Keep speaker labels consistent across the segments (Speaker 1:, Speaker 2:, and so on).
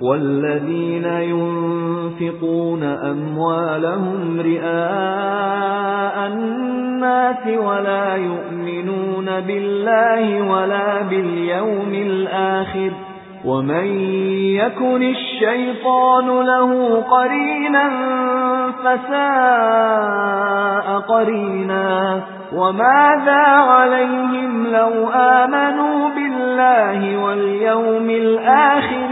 Speaker 1: وَالَّذِينَ يُنْفِقُونَ أَمْوَالَهُمْ رِئَاءَ النَّاسِ وَلَا يُؤْمِنُونَ بِاللَّهِ وَلَا بِالْيَوْمِ الْآخِرِ وَمَن يَكُنِ الشَّيْطَانُ لَهُ قَرِينًا فَسَاءَ قَرِينًا وَمَاذَا عَلَيْهِمْ لَوْ آمَنُوا بِاللَّهِ وَالْيَوْمِ الْآخِرِ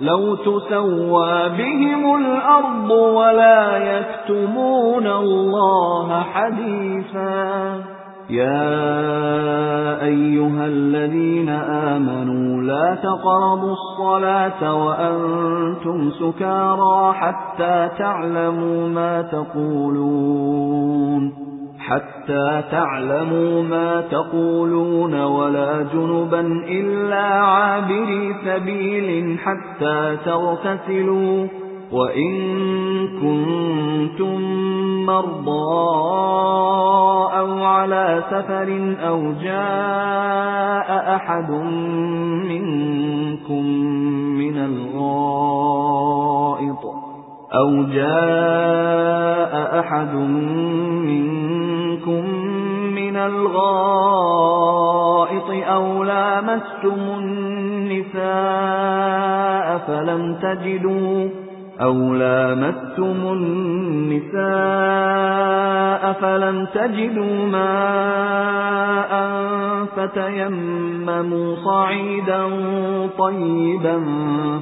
Speaker 1: لَوْ تُسَوَّى بِهِمُ الْأَرْضُ وَلَا يَكْتُمُونَ اللَّهَ حَدِيثًا يَا أَيُّهَا الَّذِينَ آمَنُوا لَا تَقْرَبُوا الصَّلَاةَ وَأَنْتُمْ سُكَارَى حَتَّى تَعْلَمُوا مَا تَقُولُونَ حَتَّى تَعْلَمُوا مَا تَقُولُونَ وَلَا جُنُبًا إِلَّا عَابِرِي سَبِيلٍ حَتَّى تَغْتَسِلُوا وَإِن كُنتُم مَّرْضَىٰ أَوْ عَلَىٰ سَفَرٍ أَوْ جَاءَ أَحَدٌ مِّنكُم مِّنَ الْغَائِطِ أَوْ جَاءَ أَحَدٌ مِّنكُم منكم من الغائط أو لامستم النساء فلم تجدوا أو لامستم النساء فلم تجدوا ماء فتيمموا صعيدا طيبا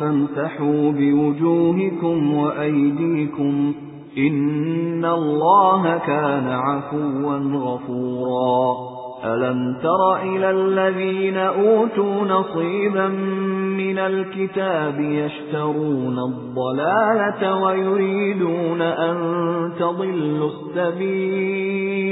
Speaker 1: فامتحوا بوجوهكم وأيديكم إِنَّ اللَّهَ كَانَ عَفُوًّا غَفُورًا أَلَمْ تَرَ إِلَى الَّذِينَ أُوتُوا نَصِيبًا مِنَ الْكِتَابِ يَشْتَرُونَ الضَّلَالَةَ وَيُرِيدُونَ أَن تَضِلُّوا السَّبِيلَ